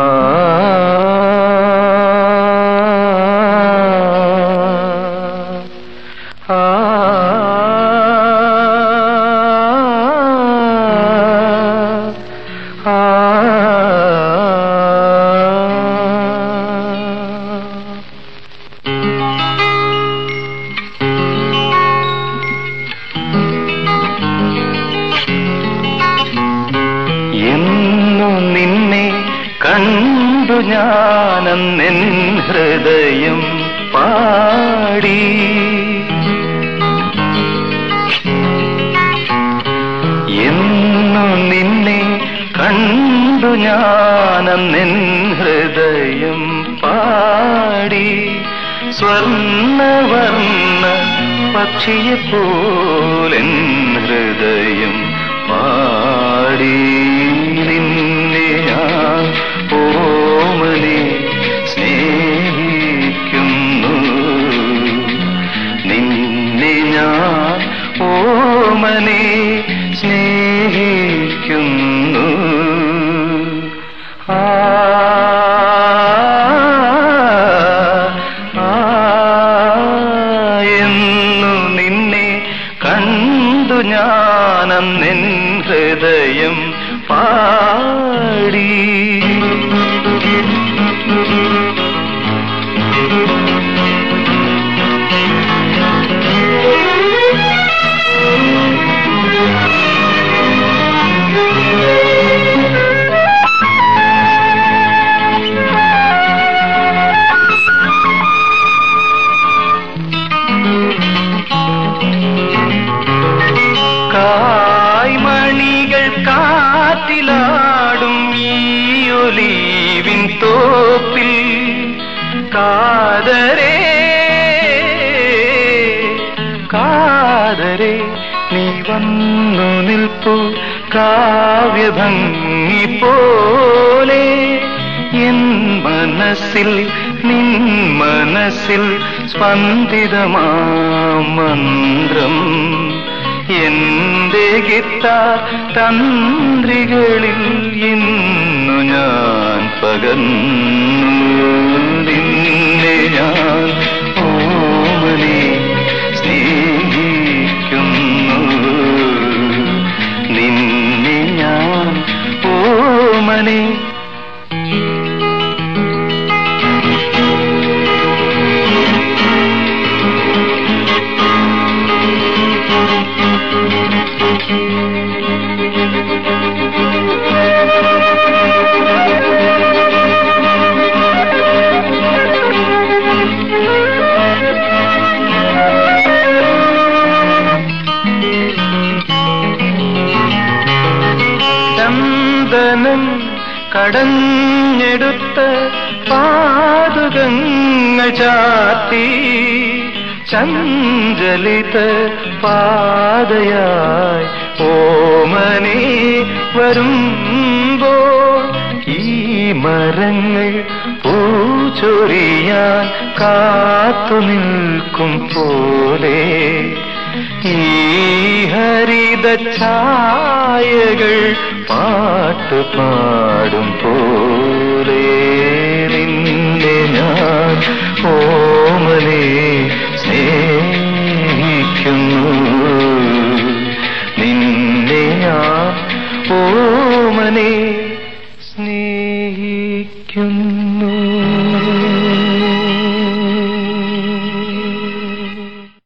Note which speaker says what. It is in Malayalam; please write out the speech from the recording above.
Speaker 1: എന്നു കണ്ടു ഞാനെന്നിൻ ഹൃദയം പാടി. എന്നു നിന്നെ കണ്ടു ഞാനെന്നിൻ ഹൃദയം പാടി. സ്വർണവർണ പക്ഷിയെ ഓമനെ സ്നേഹിക്കുന്നു. ആ എന്നു നിന്നെ കണ്ടു ഞാനെന്നെൻ ഹൃദയം പാടി. കാറ്റിലാടും ഈ ഒലീവിൻ തോപ്പിൽ. കാതരേ കാതരേ നീ വന്നു നിൽപ്പു കാവ്യഭംഗി പോലെ. എൻ മനസ്സിൽ നിൻ മനസ്സിൽ സ്പന്ദിതമാ മന്ത്രം. എന്റെ ഗിത്താർ തന്ത്രികളിൽ ഇന്നു ഞാൻ പകർന്നു നിന്നെ ഞാൻ ഓമനെ സ്നേഹിക്കുന്നു. നിന്നെ ഞാൻ ഓമനെ ചന്ദനം കടഞ്ഞെടുത്ത പാതുകങ്ങൾ ചാത്തി ചഞ്ചലിത പാതയായി ഓമനെ വരുമ്പോ ഈ മരങ്ങൾ പൂച്ചൊരിയാൻ കാത്തു നിൽക്കും പോലെ ഈ പാട്ട് പാടും പോലെ നിന്നെ ഞാൻ ഓമനെ സ്നേഹിക്കുന്നു. നിന്നെ ഞാൻ ഓമനെ